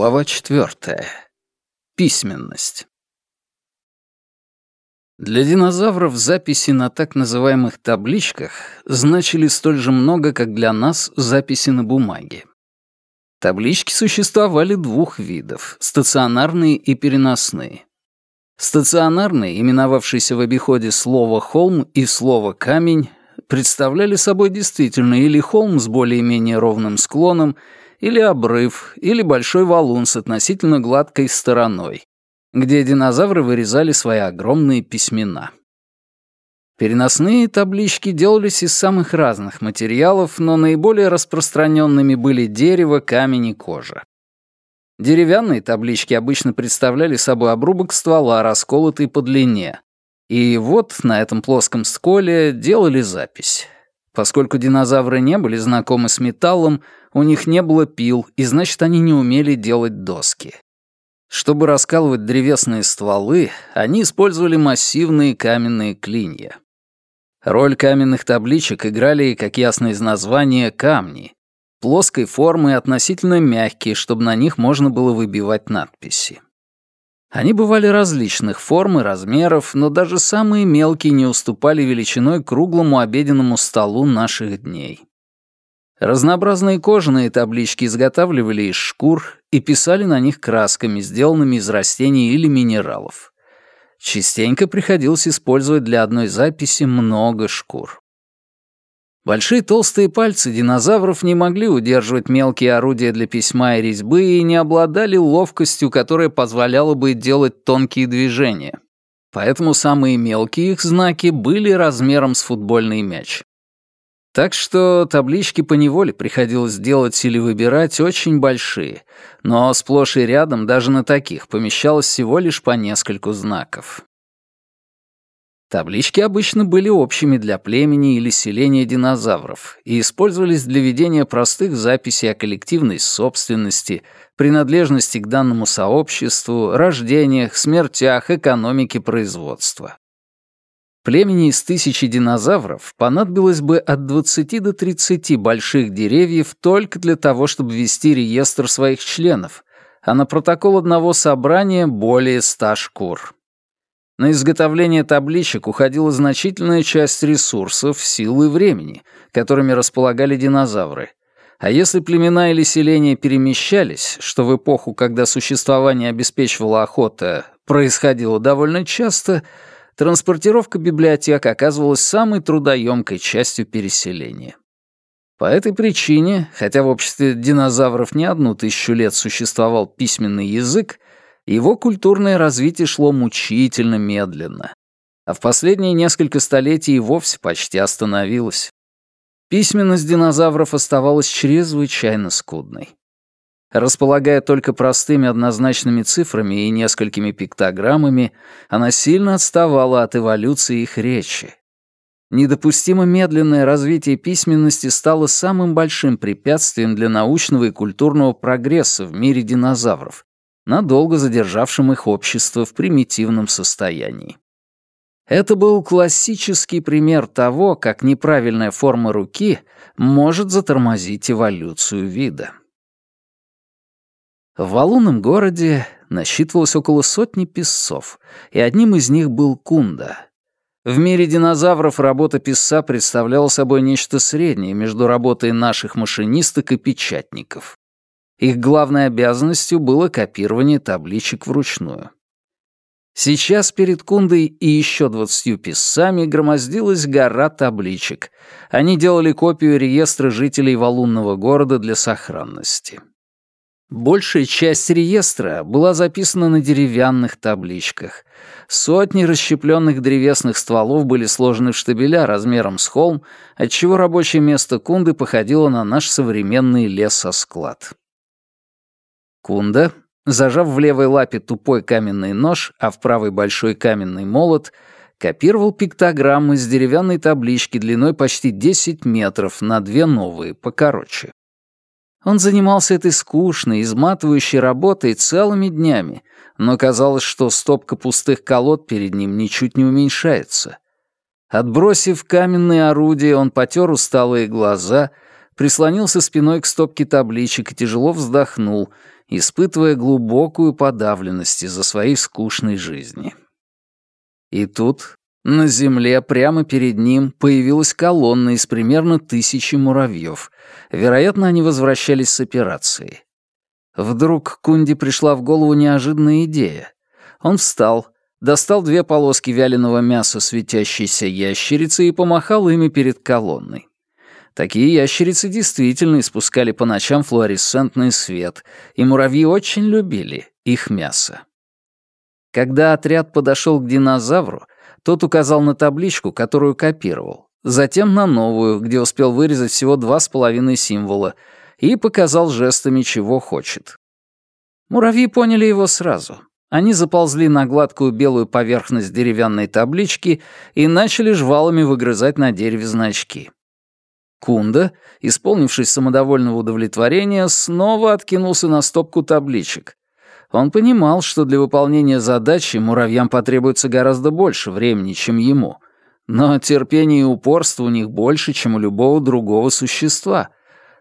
Глава четвертая. Письменность. Для динозавров записи на так называемых табличках значили столь же много, как для нас записи на бумаге. Таблички существовали двух видов — стационарные и переносные. Стационарные, именовавшиеся в обиходе слово «холм» и слово «камень», представляли собой действительно или холм с более-менее ровным склоном, или обрыв, или большой валун с относительно гладкой стороной, где динозавры вырезали свои огромные письмена. Переносные таблички делались из самых разных материалов, но наиболее распространенными были дерево, камень и кожа. Деревянные таблички обычно представляли собой обрубок ствола, расколотый по длине. И вот на этом плоском сколе делали запись. Поскольку динозавры не были знакомы с металлом, у них не было пил, и значит, они не умели делать доски. Чтобы раскалывать древесные стволы, они использовали массивные каменные клинья. Роль каменных табличек играли, как ясно из названия, камни. Плоской формы и относительно мягкие, чтобы на них можно было выбивать надписи. Они бывали различных форм и размеров, но даже самые мелкие не уступали величиной круглому обеденному столу наших дней. Разнообразные кожаные таблички изготавливали из шкур и писали на них красками, сделанными из растений или минералов. Частенько приходилось использовать для одной записи много шкур. Большие толстые пальцы динозавров не могли удерживать мелкие орудия для письма и резьбы и не обладали ловкостью, которая позволяла бы делать тонкие движения. Поэтому самые мелкие их знаки были размером с футбольный мяч. Так что таблички по неволе приходилось делать или выбирать очень большие, но сплошь и рядом даже на таких помещалось всего лишь по нескольку знаков. Таблички обычно были общими для племени или селения динозавров и использовались для ведения простых записей о коллективной собственности, принадлежности к данному сообществу, рождениях, смертях, экономике производства. Племени из тысячи динозавров понадобилось бы от 20 до 30 больших деревьев только для того, чтобы вести реестр своих членов, а на протокол одного собрания более 100 шкур. На изготовление табличек уходила значительная часть ресурсов, сил и времени, которыми располагали динозавры. А если племена или селения перемещались, что в эпоху, когда существование обеспечивала охота, происходило довольно часто, транспортировка библиотек оказывалась самой трудоемкой частью переселения. По этой причине, хотя в обществе динозавров не одну тысячу лет существовал письменный язык, его культурное развитие шло мучительно медленно, а в последние несколько столетий и вовсе почти остановилось. Письменность динозавров оставалась чрезвычайно скудной. Располагая только простыми однозначными цифрами и несколькими пиктограммами, она сильно отставала от эволюции их речи. Недопустимо медленное развитие письменности стало самым большим препятствием для научного и культурного прогресса в мире динозавров, надолго задержавшим их общество в примитивном состоянии. Это был классический пример того, как неправильная форма руки может затормозить эволюцию вида. В валунном городе насчитывалось около сотни писцов, и одним из них был Кунда. В мире динозавров работа писца представляла собой нечто среднее между работой наших машинисток и печатников. Их главной обязанностью было копирование табличек вручную. Сейчас перед Кундой и еще двадцатью писцами громоздилась гора табличек. Они делали копию реестра жителей валунного города для сохранности. Большая часть реестра была записана на деревянных табличках. Сотни расщепленных древесных стволов были сложены в штабеля размером с холм, отчего рабочее место Кунды походило на наш современный лесосклад. Кунда, зажав в левой лапе тупой каменный нож, а в правой большой каменный молот, копировал пиктограммы с деревянной таблички длиной почти 10 метров на две новые, покороче. Он занимался этой скучной, изматывающей работой целыми днями, но казалось, что стопка пустых колод перед ним ничуть не уменьшается. Отбросив каменные орудия, он потер усталые глаза, прислонился спиной к стопке табличек и тяжело вздохнул — испытывая глубокую подавленность из-за своей скучной жизни. И тут на земле прямо перед ним появилась колонна из примерно тысячи муравьев. Вероятно, они возвращались с операции. Вдруг Кунди пришла в голову неожиданная идея. Он встал, достал две полоски вяленого мяса светящейся ящерицы и помахал ими перед колонной. Такие ящерицы действительно испускали по ночам флуоресцентный свет, и муравьи очень любили их мясо. Когда отряд подошел к динозавру, тот указал на табличку, которую копировал, затем на новую, где успел вырезать всего два с половиной символа, и показал жестами, чего хочет. Муравьи поняли его сразу. Они заползли на гладкую белую поверхность деревянной таблички и начали жвалами выгрызать на дереве значки. Кунда, исполнившись самодовольного удовлетворения, снова откинулся на стопку табличек, он понимал, что для выполнения задачи муравьям потребуется гораздо больше времени, чем ему. Но терпение и упорство у них больше, чем у любого другого существа.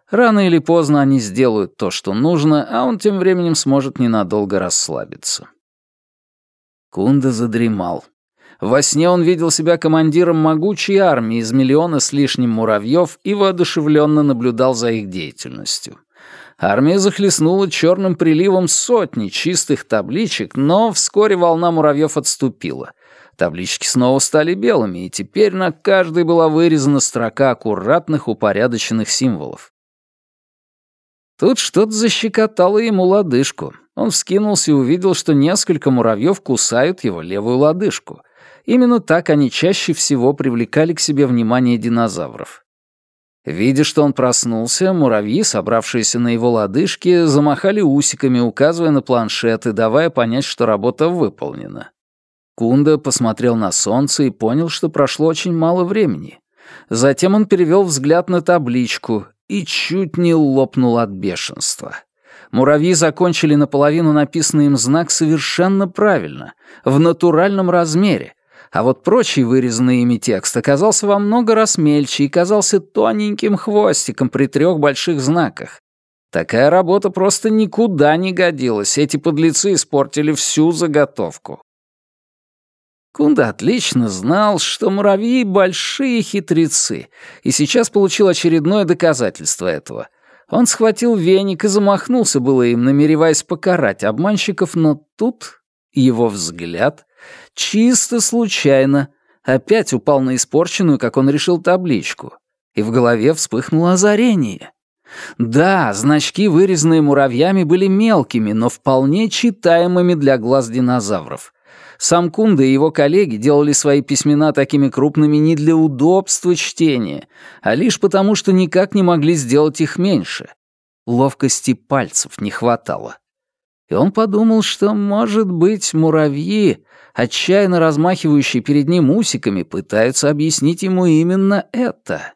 Рано или поздно они сделают то, что нужно, а он тем временем сможет ненадолго расслабиться. Кунда задремал. Во сне он видел себя командиром могучей армии из миллиона с лишним муравьев и воодушевленно наблюдал за их деятельностью. Армия захлестнула черным приливом сотни чистых табличек, но вскоре волна муравьев отступила. Таблички снова стали белыми, и теперь на каждой была вырезана строка аккуратных упорядоченных символов. Тут что-то защекотало ему лодыжку. Он вскинулся и увидел, что несколько муравьев кусают его левую лодыжку. Именно так они чаще всего привлекали к себе внимание динозавров. Видя, что он проснулся, муравьи, собравшиеся на его лодыжке, замахали усиками, указывая на планшет и давая понять, что работа выполнена. Кунда посмотрел на солнце и понял, что прошло очень мало времени. Затем он перевел взгляд на табличку и чуть не лопнул от бешенства. Муравьи закончили наполовину написанный им знак совершенно правильно, в натуральном размере, а вот прочий вырезанный ими текст оказался во много раз мельче и казался тоненьким хвостиком при трех больших знаках. Такая работа просто никуда не годилась, эти подлецы испортили всю заготовку. Кунда отлично знал, что муравьи — большие хитрецы, и сейчас получил очередное доказательство этого. Он схватил веник и замахнулся было им, намереваясь покарать обманщиков, но тут его взгляд чисто случайно, опять упал на испорченную, как он решил, табличку. И в голове вспыхнуло озарение. Да, значки, вырезанные муравьями, были мелкими, но вполне читаемыми для глаз динозавров. Сам Кунда и его коллеги делали свои письмена такими крупными не для удобства чтения, а лишь потому, что никак не могли сделать их меньше. Ловкости пальцев не хватало. И он подумал, что, может быть, муравьи отчаянно размахивающие перед ним усиками, пытаются объяснить ему именно это.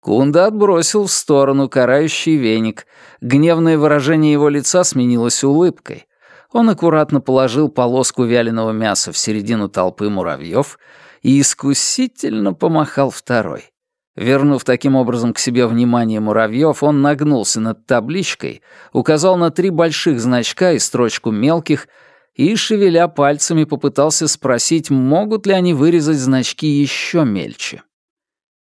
Кунда отбросил в сторону карающий веник. Гневное выражение его лица сменилось улыбкой. Он аккуратно положил полоску вяленого мяса в середину толпы муравьев и искусительно помахал второй. Вернув таким образом к себе внимание муравьев, он нагнулся над табличкой, указал на три больших значка и строчку мелких — и, шевеля пальцами, попытался спросить, могут ли они вырезать значки еще мельче.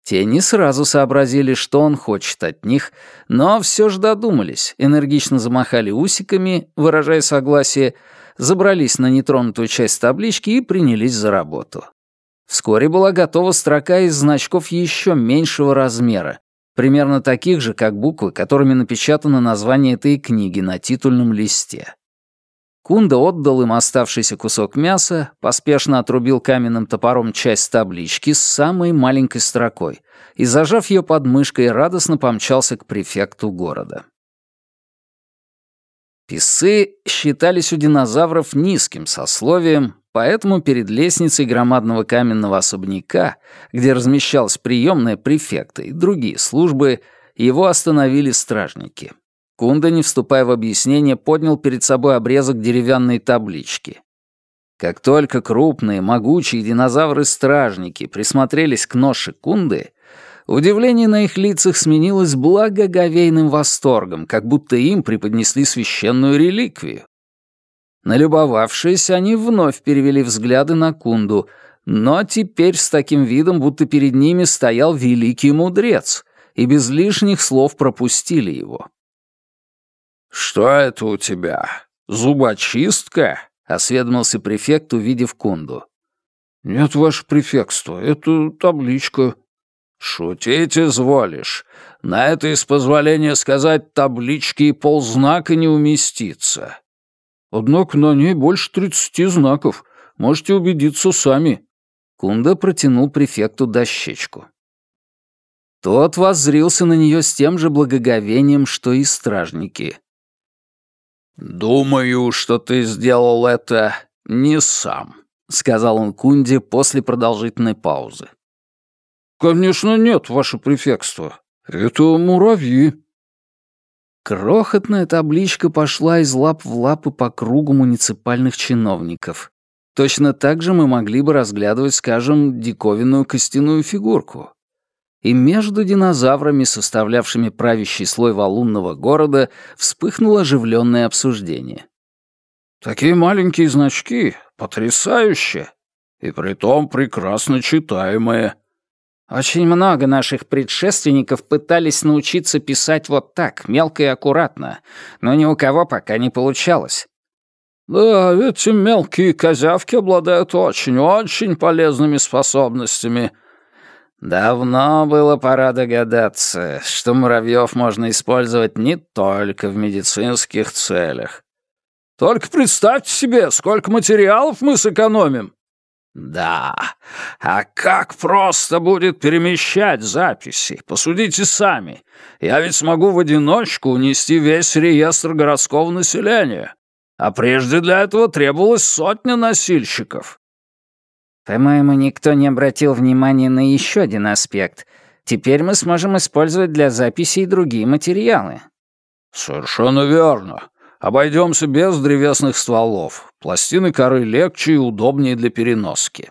Те не сразу сообразили, что он хочет от них, но все же додумались, энергично замахали усиками, выражая согласие, забрались на нетронутую часть таблички и принялись за работу. Вскоре была готова строка из значков еще меньшего размера, примерно таких же, как буквы, которыми напечатано название этой книги на титульном листе. Кунда отдал им оставшийся кусок мяса, поспешно отрубил каменным топором часть таблички с самой маленькой строкой и, зажав ее под мышкой, радостно помчался к префекту города. Писы считались у динозавров низким сословием, поэтому перед лестницей громадного каменного особняка, где размещалась приемная префекта и другие службы, его остановили стражники. Кунда, не вступая в объяснение, поднял перед собой обрезок деревянной таблички. Как только крупные, могучие динозавры-стражники присмотрелись к ноше Кунды, Удивление на их лицах сменилось благоговейным восторгом, как будто им преподнесли священную реликвию. Налюбовавшись, они вновь перевели взгляды на Кунду, но теперь с таким видом, будто перед ними стоял великий мудрец, и без лишних слов пропустили его. «Что это у тебя? Зубочистка?» — осведомился префект, увидев Кунду. «Нет, ваше префектство, это табличка». «Шутить изволишь. На это, из позволения сказать, таблички и ползнака не уместится». «Однако на ней больше тридцати знаков. Можете убедиться сами». Кунда протянул префекту дощечку. Тот воззрился на нее с тем же благоговением, что и стражники. «Думаю, что ты сделал это не сам», — сказал он Кунде после продолжительной паузы. «Конечно нет, ваше префектство. Это муравьи». Крохотная табличка пошла из лап в лапы по кругу муниципальных чиновников. Точно так же мы могли бы разглядывать, скажем, диковинную костяную фигурку и между динозаврами, составлявшими правящий слой валунного города, вспыхнуло оживленное обсуждение. «Такие маленькие значки, потрясающе! И притом прекрасно читаемые!» «Очень много наших предшественников пытались научиться писать вот так, мелко и аккуратно, но ни у кого пока не получалось». «Да, эти мелкие козявки обладают очень-очень полезными способностями», Давно было пора догадаться, что муравьев можно использовать не только в медицинских целях. Только представьте себе, сколько материалов мы сэкономим. Да, а как просто будет перемещать записи, посудите сами. Я ведь смогу в одиночку унести весь реестр городского населения. А прежде для этого требовалось сотня носильщиков. По-моему, никто не обратил внимания на еще один аспект. Теперь мы сможем использовать для записи и другие материалы. Совершенно верно. Обойдемся без древесных стволов. Пластины коры легче и удобнее для переноски.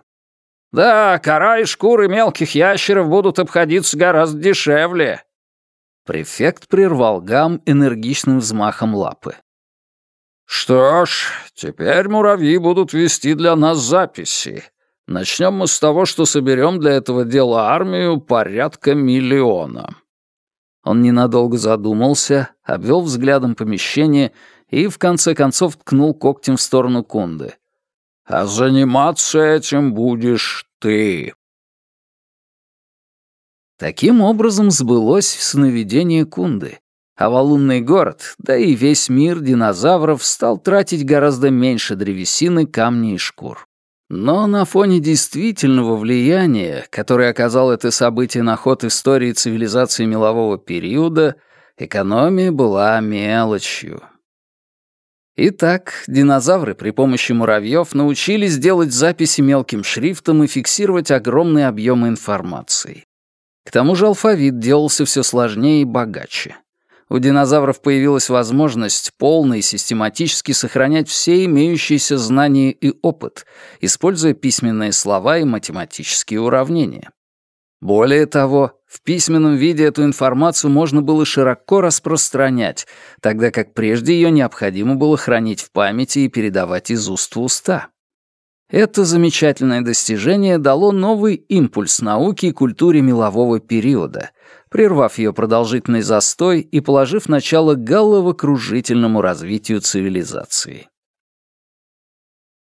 Да, кора и шкуры мелких ящеров будут обходиться гораздо дешевле. Префект прервал гам энергичным взмахом лапы. «Что ж, теперь муравьи будут вести для нас записи. Начнем мы с того, что соберем для этого дела армию порядка миллиона». Он ненадолго задумался, обвел взглядом помещение и, в конце концов, ткнул когтем в сторону Кунды. «А заниматься этим будешь ты». Таким образом сбылось сновидение Кунды, а валунный город, да и весь мир динозавров стал тратить гораздо меньше древесины, камней и шкур. Но на фоне действительного влияния, которое оказало это событие на ход истории цивилизации мелового периода, экономия была мелочью. Итак, динозавры при помощи муравьев научились делать записи мелким шрифтом и фиксировать огромные объемы информации. К тому же алфавит делался все сложнее и богаче у динозавров появилась возможность полно и систематически сохранять все имеющиеся знания и опыт, используя письменные слова и математические уравнения. Более того, в письменном виде эту информацию можно было широко распространять, тогда как прежде ее необходимо было хранить в памяти и передавать из уст в уста. Это замечательное достижение дало новый импульс науке и культуре мелового периода — прервав ее продолжительный застой и положив начало головокружительному развитию цивилизации.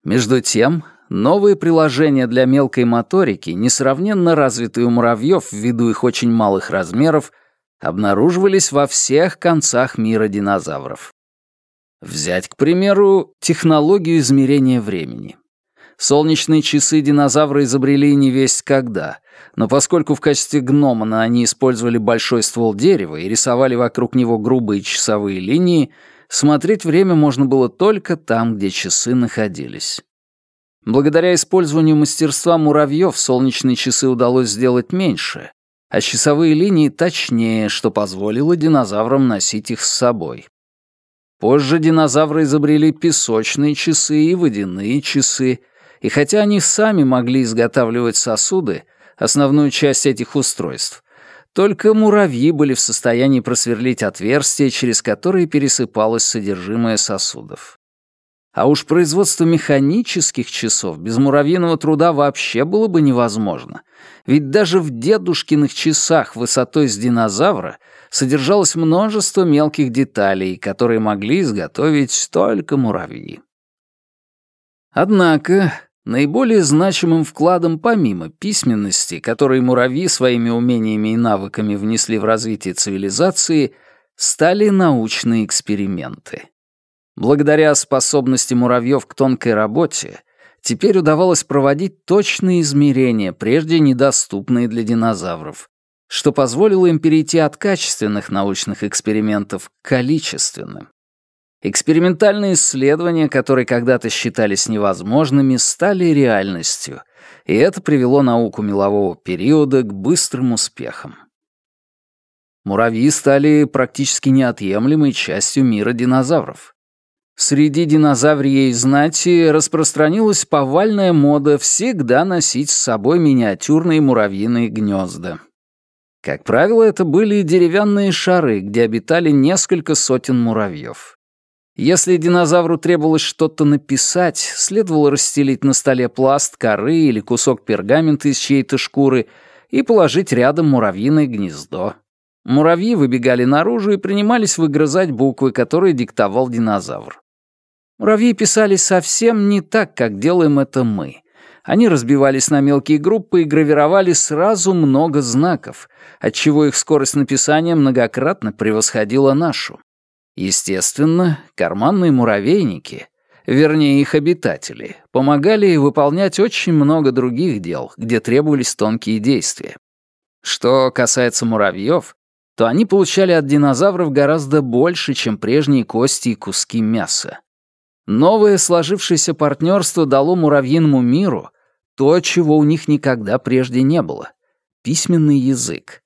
Между тем, новые приложения для мелкой моторики, несравненно развитые у муравьев ввиду их очень малых размеров, обнаруживались во всех концах мира динозавров. Взять, к примеру, технологию измерения времени. Солнечные часы динозавры изобрели не весть когда, но поскольку в качестве гномона они использовали большой ствол дерева и рисовали вокруг него грубые часовые линии, смотреть время можно было только там, где часы находились. Благодаря использованию мастерства муравьев солнечные часы удалось сделать меньше, а часовые линии точнее, что позволило динозаврам носить их с собой. Позже динозавры изобрели песочные часы и водяные часы, и хотя они сами могли изготавливать сосуды, основную часть этих устройств, Только муравьи были в состоянии просверлить отверстия, через которые пересыпалось содержимое сосудов. А уж производство механических часов без муравьиного труда вообще было бы невозможно. Ведь даже в дедушкиных часах высотой с динозавра содержалось множество мелких деталей, которые могли изготовить только муравьи. Однако наиболее значимым вкладом помимо письменности, который муравьи своими умениями и навыками внесли в развитие цивилизации, стали научные эксперименты. Благодаря способности муравьев к тонкой работе, теперь удавалось проводить точные измерения, прежде недоступные для динозавров, что позволило им перейти от качественных научных экспериментов к количественным. Экспериментальные исследования, которые когда-то считались невозможными, стали реальностью, и это привело науку мелового периода к быстрым успехам. Муравьи стали практически неотъемлемой частью мира динозавров. Среди динозаврией знати распространилась повальная мода всегда носить с собой миниатюрные муравьиные гнезда. Как правило, это были деревянные шары, где обитали несколько сотен муравьев. Если динозавру требовалось что-то написать, следовало расстелить на столе пласт коры или кусок пергамента из чьей-то шкуры и положить рядом муравьиное гнездо. Муравьи выбегали наружу и принимались выгрызать буквы, которые диктовал динозавр. Муравьи писали совсем не так, как делаем это мы. Они разбивались на мелкие группы и гравировали сразу много знаков, отчего их скорость написания многократно превосходила нашу. Естественно, карманные муравейники, вернее их обитатели, помогали выполнять очень много других дел, где требовались тонкие действия. Что касается муравьев, то они получали от динозавров гораздо больше, чем прежние кости и куски мяса. Новое сложившееся партнерство дало муравьиному миру то, чего у них никогда прежде не было — письменный язык.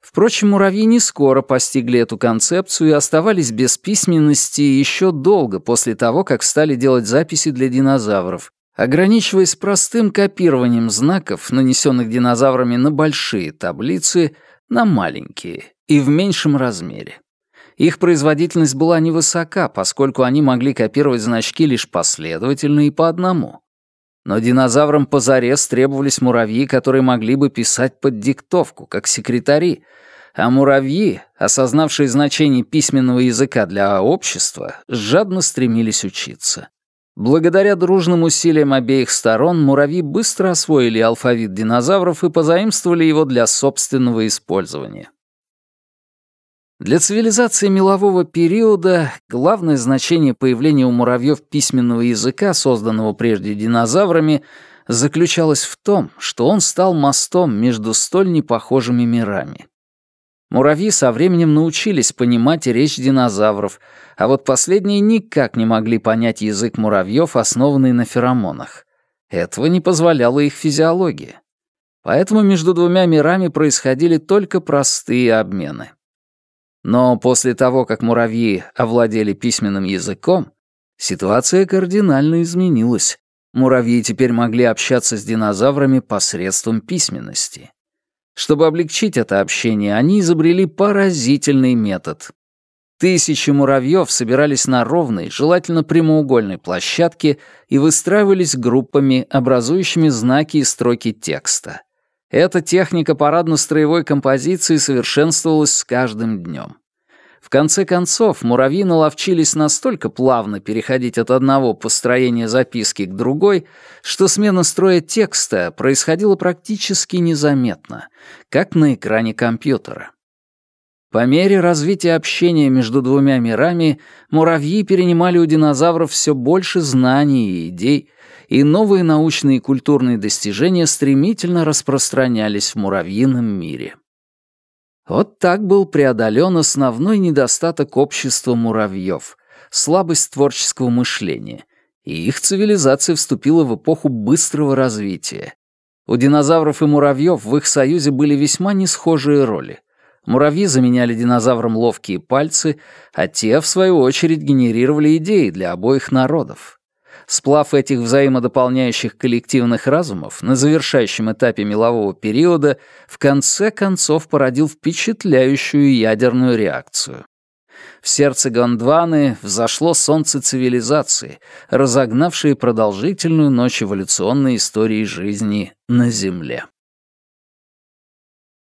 Впрочем, муравьи не скоро постигли эту концепцию и оставались без письменности еще долго после того, как стали делать записи для динозавров, ограничиваясь простым копированием знаков, нанесенных динозаврами на большие таблицы, на маленькие и в меньшем размере. Их производительность была невысока, поскольку они могли копировать значки лишь последовательно и по одному. Но динозаврам позарез требовались муравьи, которые могли бы писать под диктовку, как секретари, а муравьи, осознавшие значение письменного языка для общества, жадно стремились учиться. Благодаря дружным усилиям обеих сторон муравьи быстро освоили алфавит динозавров и позаимствовали его для собственного использования. Для цивилизации мелового периода главное значение появления у муравьев письменного языка, созданного прежде динозаврами, заключалось в том, что он стал мостом между столь непохожими мирами. Муравьи со временем научились понимать речь динозавров, а вот последние никак не могли понять язык муравьев, основанный на феромонах. Этого не позволяла их физиология. Поэтому между двумя мирами происходили только простые обмены. Но после того, как муравьи овладели письменным языком, ситуация кардинально изменилась. Муравьи теперь могли общаться с динозаврами посредством письменности. Чтобы облегчить это общение, они изобрели поразительный метод. Тысячи муравьев собирались на ровной, желательно прямоугольной площадке и выстраивались группами, образующими знаки и строки текста. Эта техника парадно-строевой композиции совершенствовалась с каждым днем. В конце концов, муравьи наловчились настолько плавно переходить от одного построения записки к другой, что смена строя текста происходила практически незаметно, как на экране компьютера. По мере развития общения между двумя мирами муравьи перенимали у динозавров все больше знаний и идей, и новые научные и культурные достижения стремительно распространялись в муравьином мире. Вот так был преодолен основной недостаток общества муравьев — слабость творческого мышления, и их цивилизация вступила в эпоху быстрого развития. У динозавров и муравьев в их союзе были весьма несхожие роли. Муравьи заменяли динозаврам ловкие пальцы, а те, в свою очередь, генерировали идеи для обоих народов. Сплав этих взаимодополняющих коллективных разумов на завершающем этапе мелового периода в конце концов породил впечатляющую ядерную реакцию. В сердце Гондваны взошло солнце цивилизации, разогнавшее продолжительную ночь эволюционной истории жизни на Земле.